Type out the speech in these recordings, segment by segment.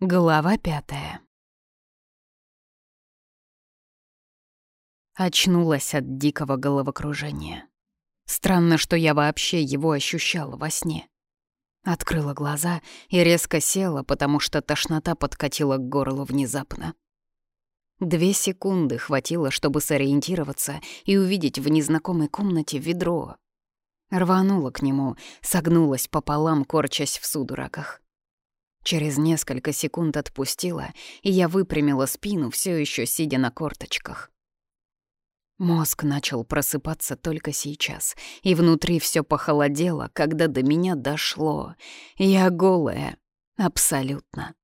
Глава пятая. Очнулась от дикого головокружения. Странно, что я вообще его ощущала во сне. Открыла глаза и резко села, потому что тошнота подкатила к горлу внезапно. Две секунды хватило, чтобы сориентироваться и увидеть в незнакомой комнате ведро. Рванула к нему, согнулась пополам, корчась в судорогах. Через несколько секунд отпустила, и я выпрямила спину, все еще сидя на корточках. Мозг начал просыпаться только сейчас, и внутри все похолодело, когда до меня дошло. Я голая, абсолютно.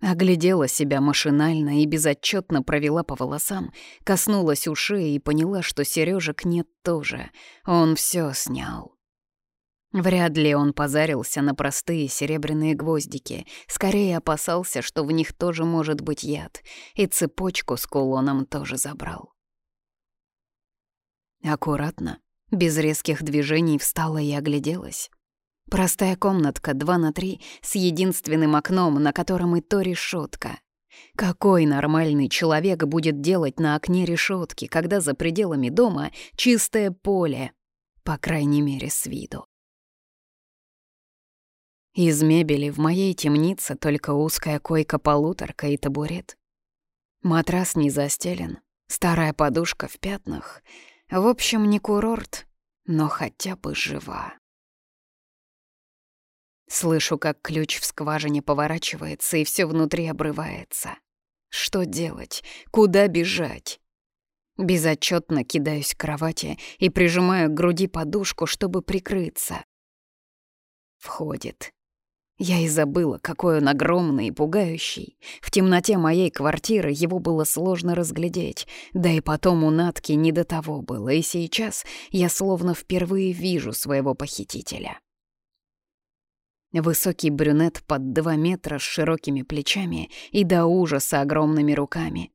Оглядела себя машинально и безотчетно провела по волосам, коснулась ушей и поняла, что Сережек нет тоже. Он все снял. Вряд ли он позарился на простые серебряные гвоздики, скорее опасался, что в них тоже может быть яд, и цепочку с кулоном тоже забрал. Аккуратно, без резких движений встала и огляделась. Простая комнатка 2 на 3 с единственным окном, на котором и то решетка. Какой нормальный человек будет делать на окне решетки, когда за пределами дома чистое поле, по крайней мере, с виду? Из мебели в моей темнице только узкая койка-полуторка и табурет. Матрас не застелен, старая подушка в пятнах. В общем, не курорт, но хотя бы жива. Слышу, как ключ в скважине поворачивается, и все внутри обрывается. Что делать? Куда бежать? Безотчетно кидаюсь к кровати и прижимаю к груди подушку, чтобы прикрыться. Входит. Я и забыла, какой он огромный и пугающий. В темноте моей квартиры его было сложно разглядеть, да и потом у Натки не до того было, и сейчас я словно впервые вижу своего похитителя. Высокий брюнет под два метра с широкими плечами и до ужаса огромными руками.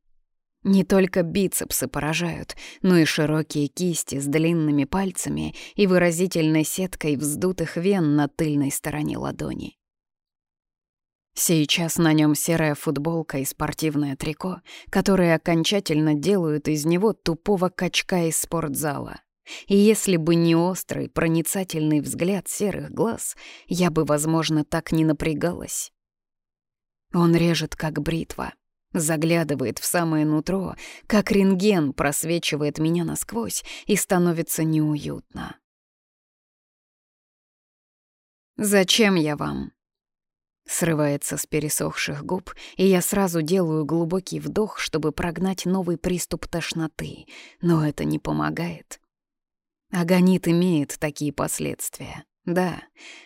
Не только бицепсы поражают, но и широкие кисти с длинными пальцами и выразительной сеткой вздутых вен на тыльной стороне ладони. Сейчас на нем серая футболка и спортивное трико, которые окончательно делают из него тупого качка из спортзала. И если бы не острый, проницательный взгляд серых глаз, я бы, возможно, так не напрягалась. Он режет, как бритва, заглядывает в самое нутро, как рентген просвечивает меня насквозь и становится неуютно. «Зачем я вам?» Срывается с пересохших губ, и я сразу делаю глубокий вдох, чтобы прогнать новый приступ тошноты, но это не помогает. Агонит имеет такие последствия. Да,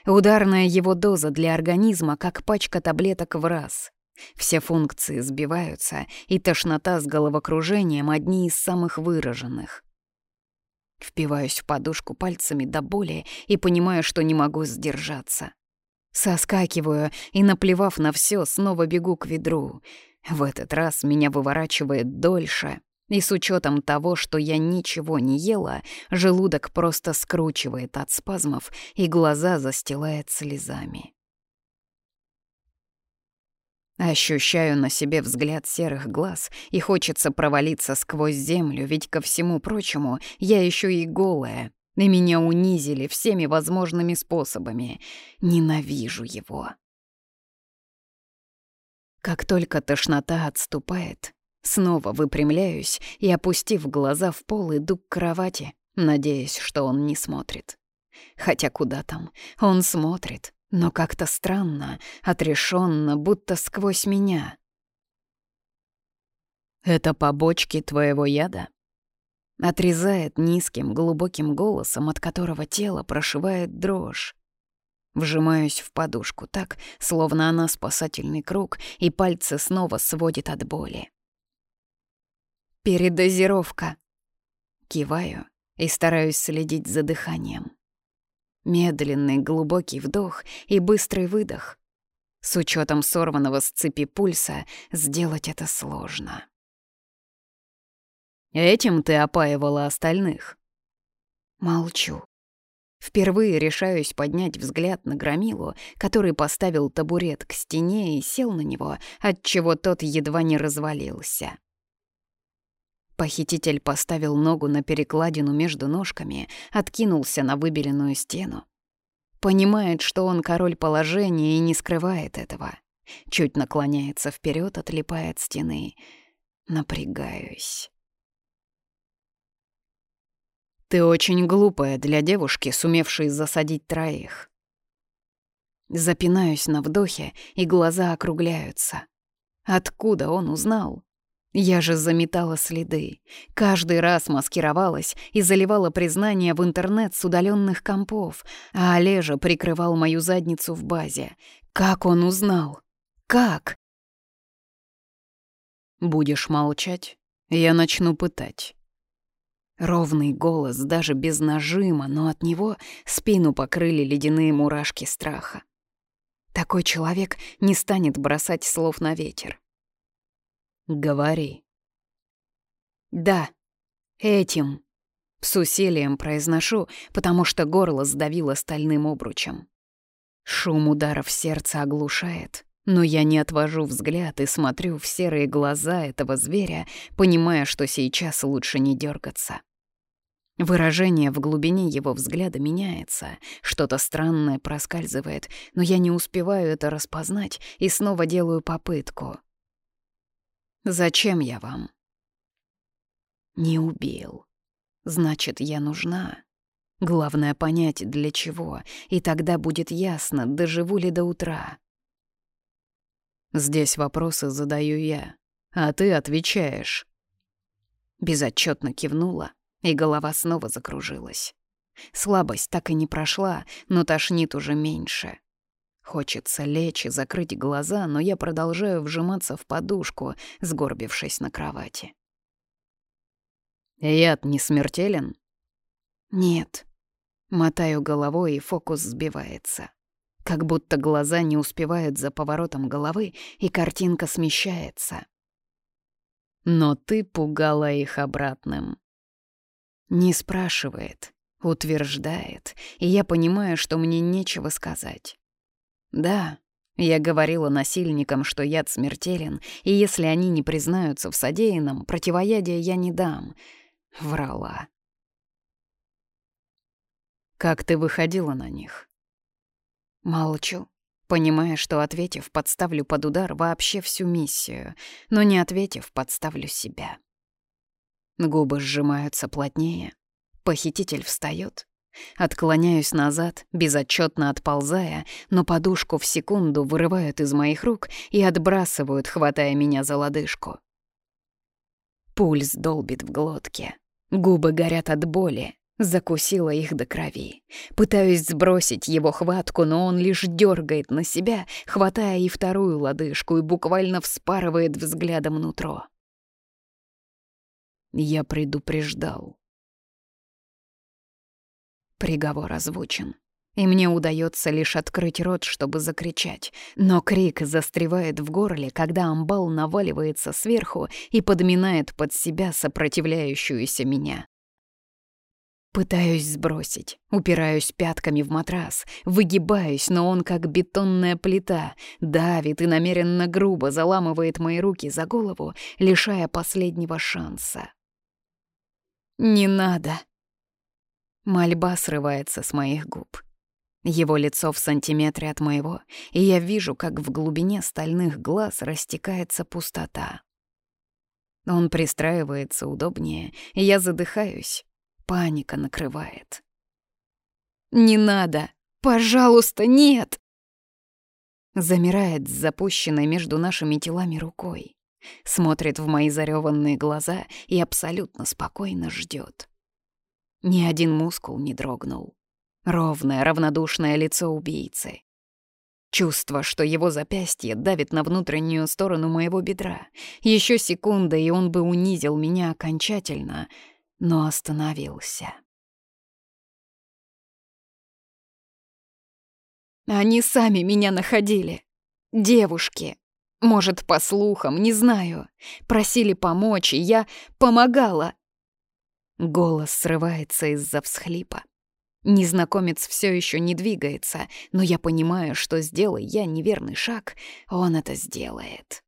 ударная его доза для организма, как пачка таблеток в раз. Все функции сбиваются, и тошнота с головокружением одни из самых выраженных. Впиваюсь в подушку пальцами до боли и понимаю, что не могу сдержаться. Соскакиваю и, наплевав на все, снова бегу к ведру. В этот раз меня выворачивает дольше, и с учетом того, что я ничего не ела, желудок просто скручивает от спазмов, и глаза застилает слезами. Ощущаю на себе взгляд серых глаз, и хочется провалиться сквозь землю, ведь, ко всему прочему, я еще и голая, и меня унизили всеми возможными способами. Ненавижу его. Как только тошнота отступает, снова выпрямляюсь и, опустив глаза в пол, иду к кровати, надеясь, что он не смотрит. Хотя куда там, он смотрит, но как-то странно, отрешенно, будто сквозь меня. «Это побочки твоего яда?» Отрезает низким, глубоким голосом, от которого тело прошивает дрожь. Вжимаюсь в подушку так, словно она спасательный круг, и пальцы снова сводит от боли. «Передозировка!» Киваю и стараюсь следить за дыханием. Медленный глубокий вдох и быстрый выдох. С учетом сорванного с цепи пульса сделать это сложно. Этим ты опаивала остальных?» Молчу. Впервые решаюсь поднять взгляд на Громилу, который поставил табурет к стене и сел на него, отчего тот едва не развалился. Похититель поставил ногу на перекладину между ножками, откинулся на выбеленную стену. Понимает, что он король положения и не скрывает этого. Чуть наклоняется вперед, отлипая от стены. Напрягаюсь. Ты очень глупая для девушки, сумевшей засадить троих. Запинаюсь на вдохе, и глаза округляются. Откуда он узнал? Я же заметала следы. Каждый раз маскировалась и заливала признания в интернет с удаленных компов, а Олежа прикрывал мою задницу в базе. Как он узнал? Как? Будешь молчать, я начну пытать. Ровный голос, даже без нажима, но от него спину покрыли ледяные мурашки страха. Такой человек не станет бросать слов на ветер. «Говори». «Да, этим». С усилием произношу, потому что горло сдавило стальным обручем. Шум ударов сердца оглушает, но я не отвожу взгляд и смотрю в серые глаза этого зверя, понимая, что сейчас лучше не дергаться. Выражение в глубине его взгляда меняется, что-то странное проскальзывает, но я не успеваю это распознать и снова делаю попытку. «Зачем я вам?» «Не убил. Значит, я нужна. Главное понять, для чего, и тогда будет ясно, доживу ли до утра». Здесь вопросы задаю я, а ты отвечаешь. Безотчетно кивнула, и голова снова закружилась. Слабость так и не прошла, но тошнит уже меньше. Хочется лечь и закрыть глаза, но я продолжаю вжиматься в подушку, сгорбившись на кровати. «Яд не смертелен?» «Нет». Мотаю головой, и фокус сбивается. Как будто глаза не успевают за поворотом головы, и картинка смещается. «Но ты пугала их обратным», не спрашивает, утверждает, и я понимаю, что мне нечего сказать. Да, я говорила насильникам, что яд смертелен, и если они не признаются в содеянном, противоядия я не дам. Врала. «Как ты выходила на них?» Молчу, понимая, что, ответив, подставлю под удар вообще всю миссию, но не ответив, подставлю себя. Губы сжимаются плотнее. Похититель встает. Отклоняюсь назад, безотчетно отползая, но подушку в секунду вырывают из моих рук и отбрасывают, хватая меня за лодыжку. Пульс долбит в глотке. Губы горят от боли. Закусила их до крови. Пытаюсь сбросить его хватку, но он лишь дергает на себя, хватая и вторую лодыжку и буквально вспарывает взглядом нутро. Я предупреждал. Приговор озвучен, и мне удается лишь открыть рот, чтобы закричать, но крик застревает в горле, когда амбал наваливается сверху и подминает под себя сопротивляющуюся меня. Пытаюсь сбросить, упираюсь пятками в матрас, выгибаюсь, но он как бетонная плита, давит и намеренно грубо заламывает мои руки за голову, лишая последнего шанса. «Не надо!» Мольба срывается с моих губ. Его лицо в сантиметре от моего, и я вижу, как в глубине стальных глаз растекается пустота. Он пристраивается удобнее, и я задыхаюсь. Паника накрывает. «Не надо! Пожалуйста, нет!» Замирает с запущенной между нашими телами рукой. Смотрит в мои зареванные глаза и абсолютно спокойно ждет. Ни один мускул не дрогнул. Ровное, равнодушное лицо убийцы. Чувство, что его запястье давит на внутреннюю сторону моего бедра. Еще секунда, и он бы унизил меня окончательно, но остановился. Они сами меня находили. Девушки. Может, по слухам, не знаю. Просили помочь, и я помогала. Голос срывается из-за всхлипа. Незнакомец все еще не двигается, но я понимаю, что сделай я неверный шаг, он это сделает.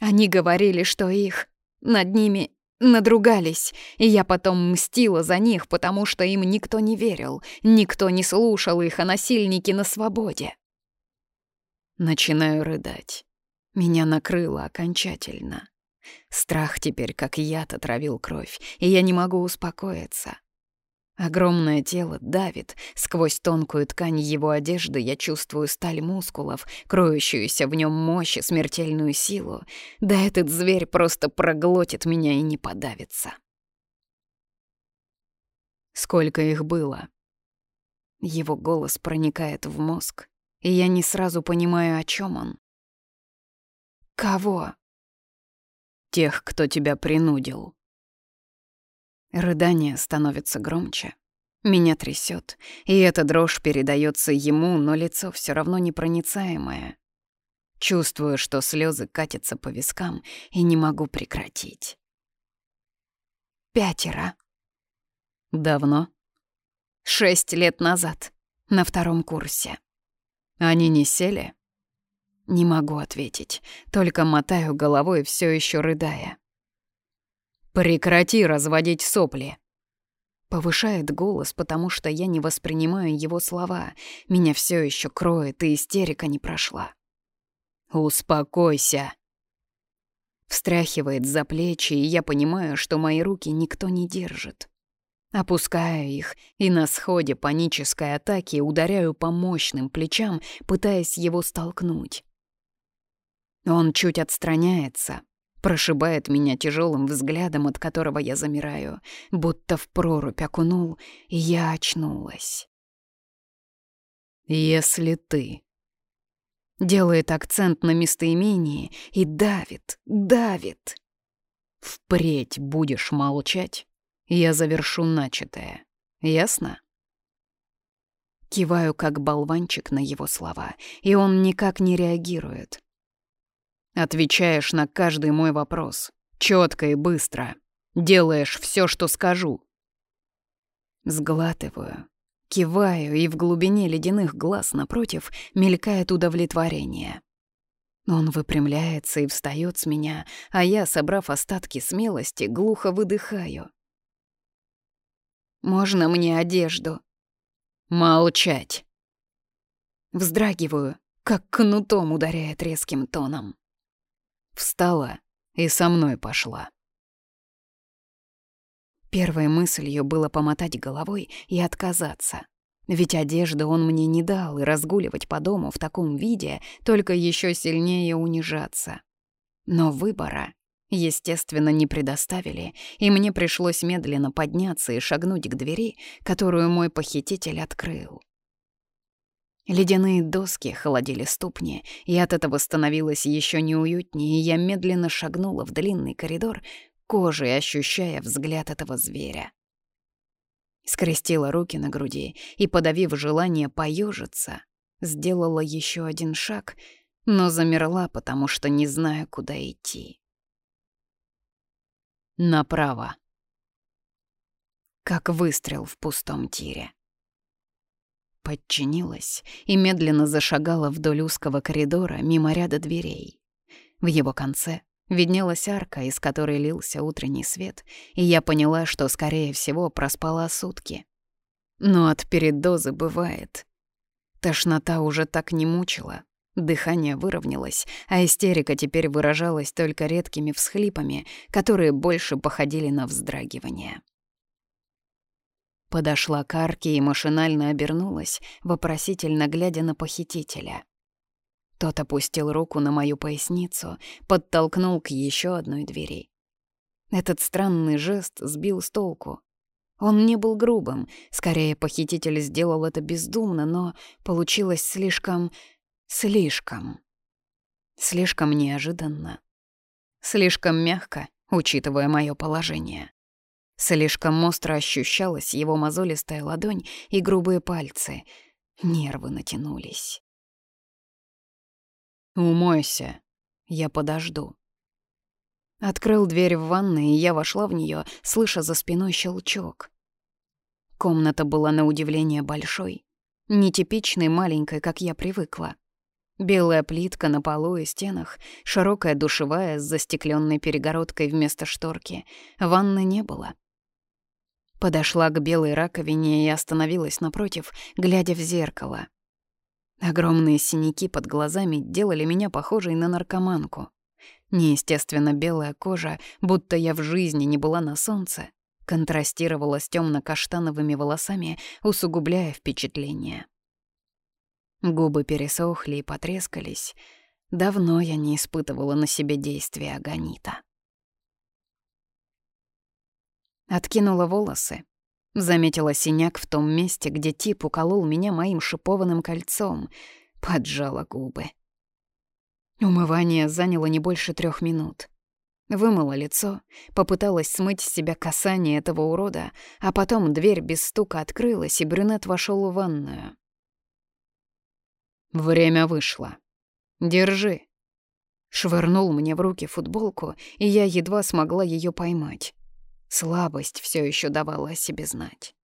Они говорили, что их над ними надругались, и я потом мстила за них, потому что им никто не верил, никто не слушал их, а насильники на свободе. Начинаю рыдать. Меня накрыло окончательно. Страх теперь как яд отравил кровь, и я не могу успокоиться. Огромное тело давит, сквозь тонкую ткань его одежды я чувствую сталь мускулов, кроющуюся в нем мощь и смертельную силу. Да этот зверь просто проглотит меня и не подавится. Сколько их было? Его голос проникает в мозг, и я не сразу понимаю, о чем он. Кого? Тех, кто тебя принудил. Рыдание становится громче. Меня трясет, и эта дрожь передается ему, но лицо все равно непроницаемое. Чувствую, что слезы катятся по вискам, и не могу прекратить. Пятеро. Давно? Шесть лет назад, на втором курсе. Они не сели? Не могу ответить, только мотаю головой, все еще рыдая. «Прекрати разводить сопли!» Повышает голос, потому что я не воспринимаю его слова. Меня все еще кроет, и истерика не прошла. «Успокойся!» Встряхивает за плечи, и я понимаю, что мои руки никто не держит. Опускаю их и на сходе панической атаки ударяю по мощным плечам, пытаясь его столкнуть. Он чуть отстраняется, прошибает меня тяжелым взглядом, от которого я замираю, будто в прорубь окунул, и я очнулась. «Если ты...» Делает акцент на местоимении и давит, давит. «Впредь будешь молчать, я завершу начатое. Ясно?» Киваю, как болванчик на его слова, и он никак не реагирует. Отвечаешь на каждый мой вопрос. четко и быстро. Делаешь все, что скажу. Сглатываю, киваю, и в глубине ледяных глаз напротив мелькает удовлетворение. Он выпрямляется и встает с меня, а я, собрав остатки смелости, глухо выдыхаю. «Можно мне одежду?» «Молчать!» Вздрагиваю, как кнутом ударяет резким тоном. Встала и со мной пошла. Первой мыслью было помотать головой и отказаться. Ведь одежды он мне не дал, и разгуливать по дому в таком виде только еще сильнее унижаться. Но выбора, естественно, не предоставили, и мне пришлось медленно подняться и шагнуть к двери, которую мой похититель открыл. Ледяные доски холодили ступни, и от этого становилось еще неуютнее, и я медленно шагнула в длинный коридор, кожей ощущая взгляд этого зверя. Скрестила руки на груди и, подавив желание поежиться, сделала еще один шаг, но замерла, потому что не знаю, куда идти. Направо. Как выстрел в пустом тире подчинилась и медленно зашагала вдоль узкого коридора мимо ряда дверей. В его конце виднелась арка, из которой лился утренний свет, и я поняла, что, скорее всего, проспала сутки. Но от передозы бывает. Тошнота уже так не мучила, дыхание выровнялось, а истерика теперь выражалась только редкими всхлипами, которые больше походили на вздрагивание. Подошла к арке и машинально обернулась, вопросительно глядя на похитителя. Тот опустил руку на мою поясницу, подтолкнул к еще одной двери. Этот странный жест сбил с толку. Он не был грубым, скорее похититель сделал это бездумно, но получилось слишком... слишком... Слишком неожиданно. Слишком мягко, учитывая мое положение. Слишком остро ощущалась его мозолистая ладонь и грубые пальцы. Нервы натянулись. «Умойся, я подожду». Открыл дверь в ванной, и я вошла в нее, слыша за спиной щелчок. Комната была на удивление большой, нетипичной маленькой, как я привыкла. Белая плитка на полу и стенах, широкая душевая с застекленной перегородкой вместо шторки. Ванны не было. Подошла к белой раковине и остановилась напротив, глядя в зеркало. Огромные синяки под глазами делали меня похожей на наркоманку. Неестественно белая кожа, будто я в жизни не была на солнце, контрастировала с темно-каштановыми волосами, усугубляя впечатление. Губы пересохли и потрескались. Давно я не испытывала на себе действия агонита. Откинула волосы. Заметила синяк в том месте, где тип уколол меня моим шипованным кольцом. Поджала губы. Умывание заняло не больше трех минут. Вымыла лицо, попыталась смыть с себя касание этого урода, а потом дверь без стука открылась, и брюнет вошел в ванную. «Время вышло. Держи». Швырнул мне в руки футболку, и я едва смогла ее поймать. Слабость все еще давала о себе знать.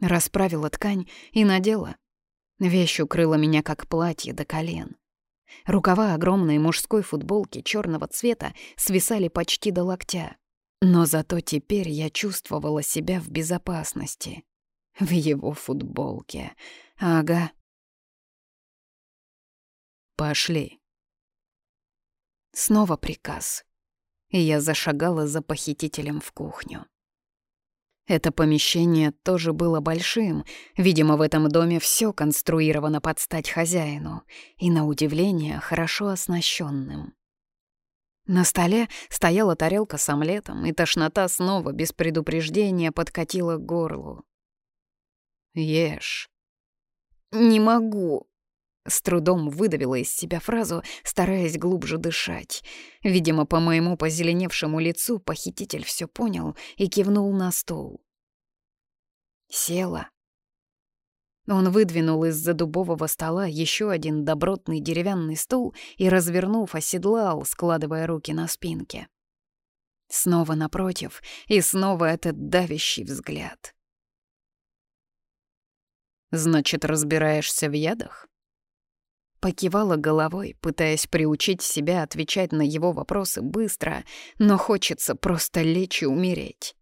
Расправила ткань и надела. Вещь укрыла меня как платье до колен. Рукава огромной мужской футболки черного цвета свисали почти до локтя. Но зато теперь я чувствовала себя в безопасности. В его футболке. Ага. «Пошли». Снова приказ. И я зашагала за похитителем в кухню. Это помещение тоже было большим. Видимо, в этом доме все конструировано под стать хозяину. И, на удивление, хорошо оснащенным. На столе стояла тарелка с омлетом, и тошнота снова без предупреждения подкатила к горлу. «Ешь». «Не могу», с трудом выдавила из себя фразу, стараясь глубже дышать. Видимо, по моему позеленевшему лицу похититель все понял и кивнул на стол. Села. Он выдвинул из-за дубового стола еще один добротный деревянный стул и, развернув, оседлал, складывая руки на спинке. Снова напротив, и снова этот давящий взгляд. «Значит, разбираешься в ядах?» Покивала головой, пытаясь приучить себя отвечать на его вопросы быстро, но хочется просто лечь и умереть.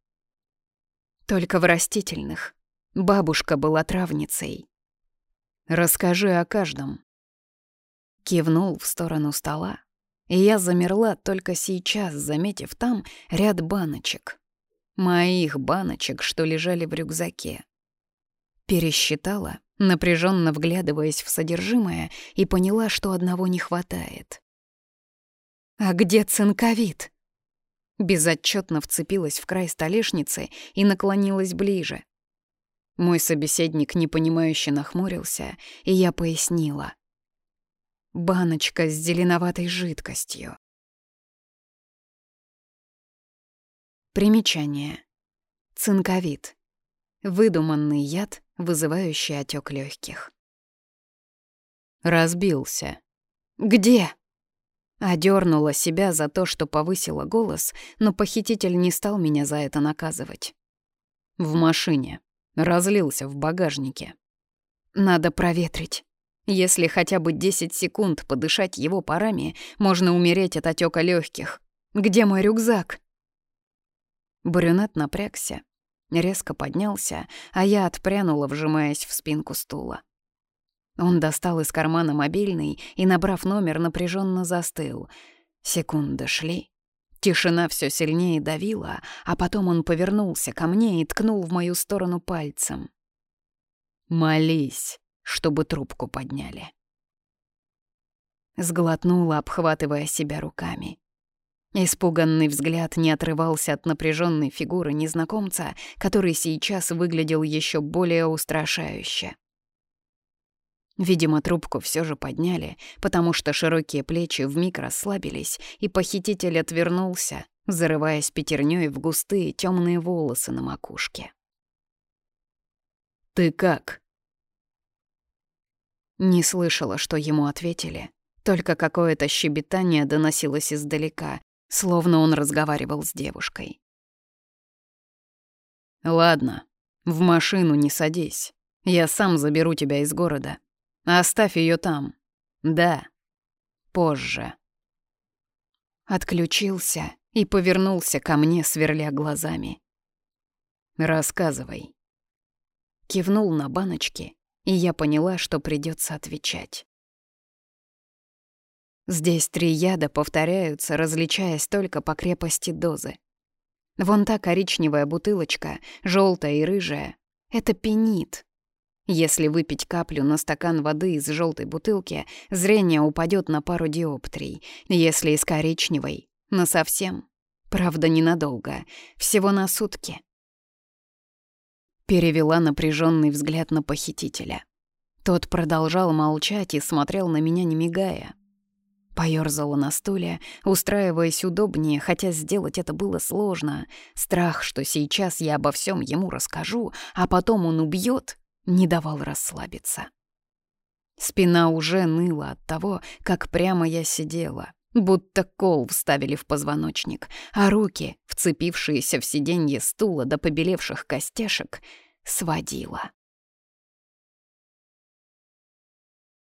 Только в растительных. Бабушка была травницей. «Расскажи о каждом». Кивнул в сторону стола, и я замерла только сейчас, заметив там ряд баночек. Моих баночек, что лежали в рюкзаке. Пересчитала напряженно вглядываясь в содержимое, и поняла, что одного не хватает. «А где цинковит?» Безотчетно вцепилась в край столешницы и наклонилась ближе. Мой собеседник непонимающе нахмурился, и я пояснила. «Баночка с зеленоватой жидкостью». Примечание. Цинковит. Выдуманный яд, вызывающий отек легких. Разбился. «Где?» Одернула себя за то, что повысила голос, но похититель не стал меня за это наказывать. В машине. Разлился в багажнике. Надо проветрить. Если хотя бы 10 секунд подышать его парами, можно умереть от отека легких. Где мой рюкзак? Брюнет напрягся, резко поднялся, а я отпрянула, вжимаясь в спинку стула. Он достал из кармана мобильный и, набрав номер, напряженно застыл. Секунды шли. Тишина все сильнее давила, а потом он повернулся ко мне и ткнул в мою сторону пальцем. «Молись, чтобы трубку подняли». Сглотнула, обхватывая себя руками. Испуганный взгляд не отрывался от напряженной фигуры незнакомца, который сейчас выглядел еще более устрашающе. Видимо, трубку все же подняли, потому что широкие плечи вмиг расслабились, и похититель отвернулся, зарываясь пятерней в густые темные волосы на макушке. «Ты как?» Не слышала, что ему ответили. Только какое-то щебетание доносилось издалека, словно он разговаривал с девушкой. «Ладно, В машину не садись. Я сам заберу тебя из города. Оставь ее там. Да. Позже. Отключился и повернулся ко мне, сверля глазами. «Рассказывай». Кивнул на баночки, и я поняла, что придется отвечать. Здесь три яда повторяются, различаясь только по крепости дозы. Вон та коричневая бутылочка, желтая и рыжая — это пенит. Если выпить каплю на стакан воды из желтой бутылки, зрение упадет на пару диоптрий. Если из коричневой — на совсем. Правда, ненадолго. Всего на сутки. Перевела напряженный взгляд на похитителя. Тот продолжал молчать и смотрел на меня, не мигая. Поёрзала на стуле, устраиваясь удобнее, хотя сделать это было сложно. Страх, что сейчас я обо всем ему расскажу, а потом он убьет, не давал расслабиться. Спина уже ныла от того, как прямо я сидела, будто кол вставили в позвоночник, а руки, вцепившиеся в сиденье стула до побелевших костяшек, сводила.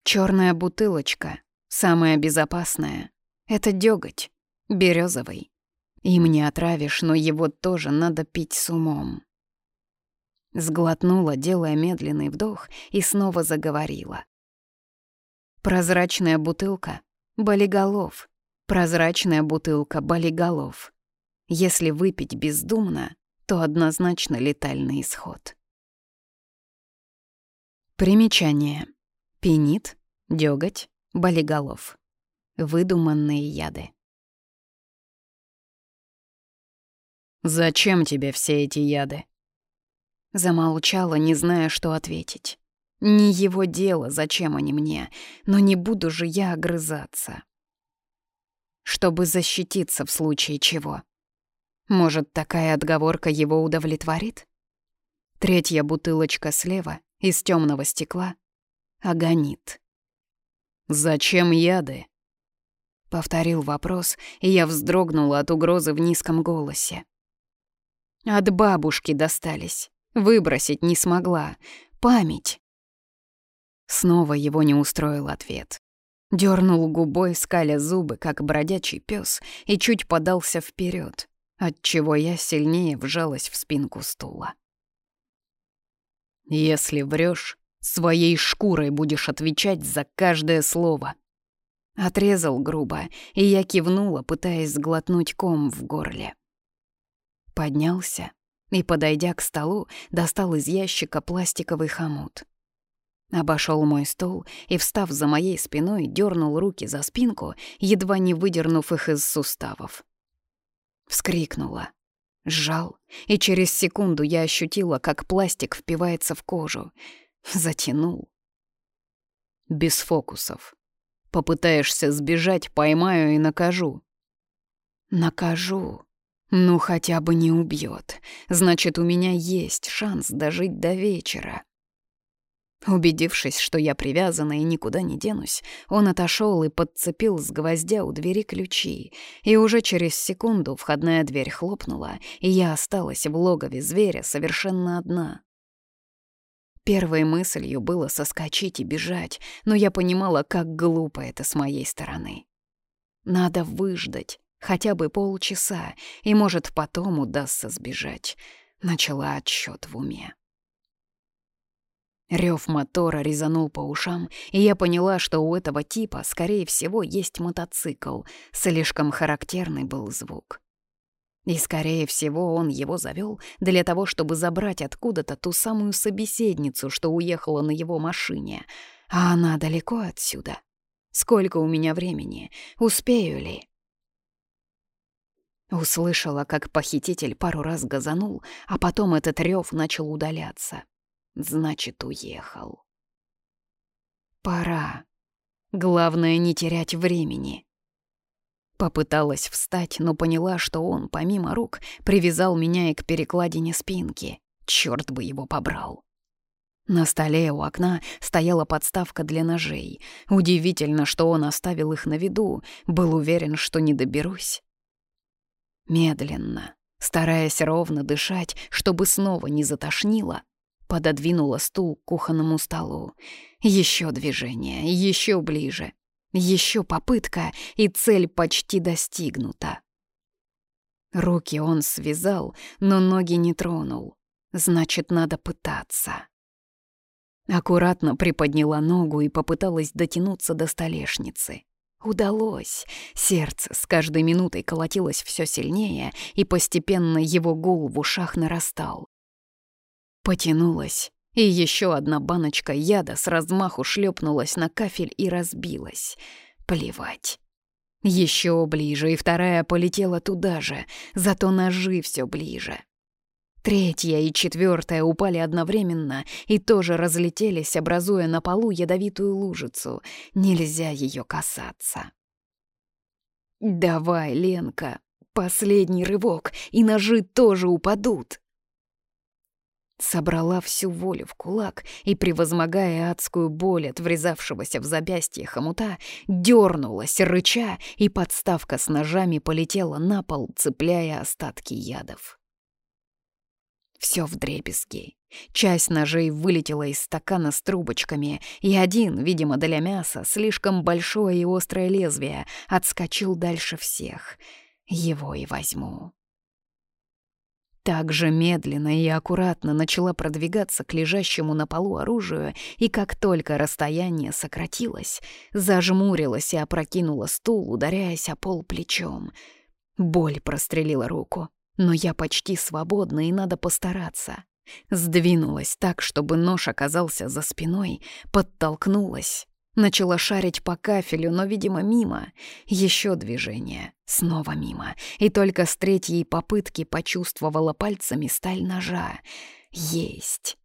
Черная бутылочка Самое безопасное — это дёготь, березовый. Им не отравишь, но его тоже надо пить с умом. Сглотнула, делая медленный вдох, и снова заговорила. Прозрачная бутылка — болиголов. Прозрачная бутылка — болиголов. Если выпить бездумно, то однозначно летальный исход. Примечание. Пенит, дёготь, Болиголов. Выдуманные яды. «Зачем тебе все эти яды?» Замолчала, не зная, что ответить. Не его дело, зачем они мне, но не буду же я огрызаться. Чтобы защититься в случае чего. Может, такая отговорка его удовлетворит? Третья бутылочка слева, из темного стекла, агонит. «Зачем яды?» Повторил вопрос, и я вздрогнула от угрозы в низком голосе. От бабушки достались. Выбросить не смогла. Память. Снова его не устроил ответ. Дёрнул губой, скаля зубы, как бродячий пес, и чуть подался вперед, отчего я сильнее вжалась в спинку стула. «Если врешь, Своей шкурой будешь отвечать за каждое слово. Отрезал грубо, и я кивнула, пытаясь сглотнуть ком в горле. Поднялся и, подойдя к столу, достал из ящика пластиковый хомут. Обошел мой стол и, встав за моей спиной, дернул руки за спинку, едва не выдернув их из суставов. Вскрикнула. Сжал, и через секунду я ощутила, как пластик впивается в кожу — Затянул. Без фокусов. Попытаешься сбежать, поймаю и накажу. Накажу. Ну, хотя бы не убьет. Значит, у меня есть шанс дожить до вечера. Убедившись, что я привязана и никуда не денусь, он отошел и подцепил с гвоздя у двери ключи, и уже через секунду входная дверь хлопнула, и я осталась в логове зверя совершенно одна. Первой мыслью было соскочить и бежать, но я понимала, как глупо это с моей стороны. Надо выждать хотя бы полчаса, и, может, потом удастся сбежать. Начала отсчет в уме. Рев мотора резанул по ушам, и я поняла, что у этого типа, скорее всего, есть мотоцикл. Слишком характерный был звук. И, скорее всего, он его завёл для того, чтобы забрать откуда-то ту самую собеседницу, что уехала на его машине. А она далеко отсюда. Сколько у меня времени? Успею ли? Услышала, как похититель пару раз газанул, а потом этот рев начал удаляться. Значит, уехал. Пора. Главное, не терять времени. Попыталась встать, но поняла, что он, помимо рук, привязал меня и к перекладине спинки. Чёрт бы его побрал. На столе у окна стояла подставка для ножей. Удивительно, что он оставил их на виду, был уверен, что не доберусь. Медленно, Стараясь ровно дышать, чтобы снова не затошнило, пододвинула стул к кухонному столу. Еще движение, еще ближе. Еще попытка, и цель почти достигнута. Руки он связал, но ноги не тронул. Значит, надо пытаться. Аккуратно приподняла ногу и попыталась дотянуться до столешницы. Удалось. Сердце с каждой минутой колотилось все сильнее, и постепенно его гул в ушах нарастал. Потянулась, и еще одна баночка яда с размаху шлепнулась на кафель и разбилась. Плевать. Еще ближе, и вторая полетела туда же, зато ножи все ближе. Третья и четвертая упали одновременно и тоже разлетелись, образуя на полу ядовитую лужицу. Нельзя ее касаться. «Давай, Ленка, последний рывок, и ножи тоже упадут!» Собрала всю волю в кулак и, превозмогая адскую боль от врезавшегося в запястье хомута, дернулась, рыча, и подставка с ножами полетела на пол, цепляя остатки ядов. Все вдребезги. Часть ножей вылетела из стакана с трубочками, и один, видимо, для мяса, слишком большое и острое лезвие, отскочил дальше всех. Его и возьму. Так же медленно и аккуратно начала продвигаться к лежащему на полу оружию, и как только расстояние сократилось, зажмурилась и опрокинула стул, ударяясь о пол плечом. Боль прострелила руку. Но я почти свободна, и надо постараться. Сдвинулась так, чтобы нож оказался за спиной, подтолкнулась. Начала шарить по кафелю, но, видимо, мимо. Еще движение. Снова мимо. И только с третьей попытки почувствовала пальцами сталь ножа. Есть.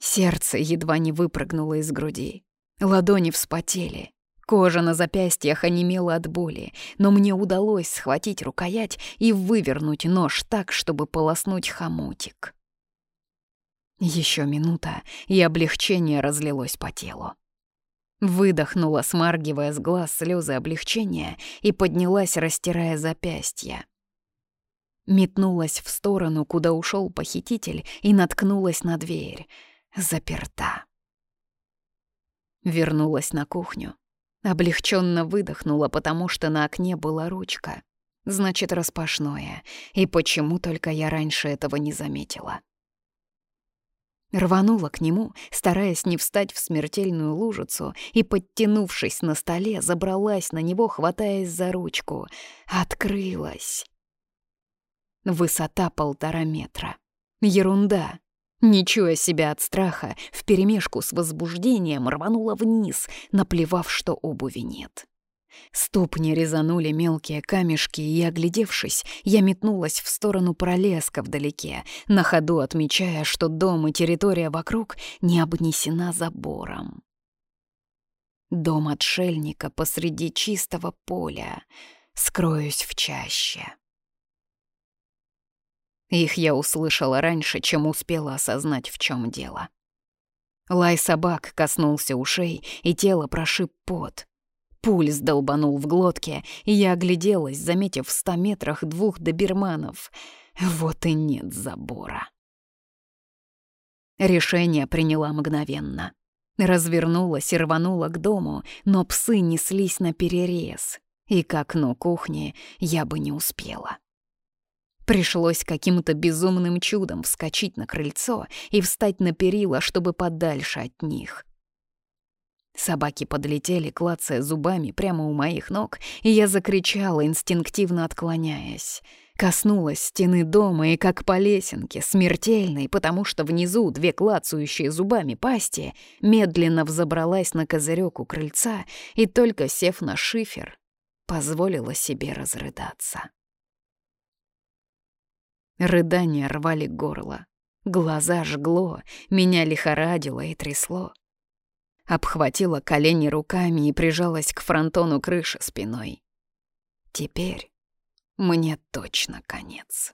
Сердце едва не выпрыгнуло из груди. Ладони вспотели. Кожа на запястьях онемела от боли, но мне удалось схватить рукоять и вывернуть нож так, чтобы полоснуть хомутик. Еще минута, и облегчение разлилось по телу. Выдохнула, смаргивая с глаз слезы облегчения, и поднялась, растирая запястья. Метнулась в сторону, куда ушел похититель, и наткнулась на дверь. Заперта. Вернулась на кухню. Облегченно выдохнула, потому что на окне была ручка. Значит, распашное. И почему только я раньше этого не заметила? Рванула к нему, стараясь не встать в смертельную лужицу, и, подтянувшись на столе, забралась на него, хватаясь за ручку. Открылась. Высота полтора метра. Ерунда. Не чуя себя от страха, вперемешку с возбуждением рванула вниз, наплевав, что обуви нет. Ступни резанули мелкие камешки, и, оглядевшись, я метнулась в сторону пролеска вдалеке, на ходу отмечая, что дом и территория вокруг не обнесена забором. Дом отшельника посреди чистого поля. Скроюсь в чаще. Их я услышала раньше, чем успела осознать, в чем дело. Лай собак коснулся ушей, и тело прошиб пот. Пульс долбанул в глотке, и я огляделась, заметив в ста метрах двух доберманов. Вот и нет забора. Решение приняла мгновенно. Развернулась и рванула к дому, но псы неслись на перерез, и к окну кухни я бы не успела. Пришлось каким-то безумным чудом вскочить на крыльцо и встать на перила, чтобы подальше от них. Собаки подлетели, клацая зубами прямо у моих ног, и я закричала, инстинктивно отклоняясь. Коснулась стены дома и как по лесенке, смертельной, потому что внизу две клацающие зубами пасти, медленно взобралась на козырек у крыльца и, только сев на шифер, позволила себе разрыдаться. Рыдания рвали горло. Глаза жгло, меня лихорадило и трясло. Обхватила колени руками и прижалась к фронтону крыши спиной. Теперь мне точно конец.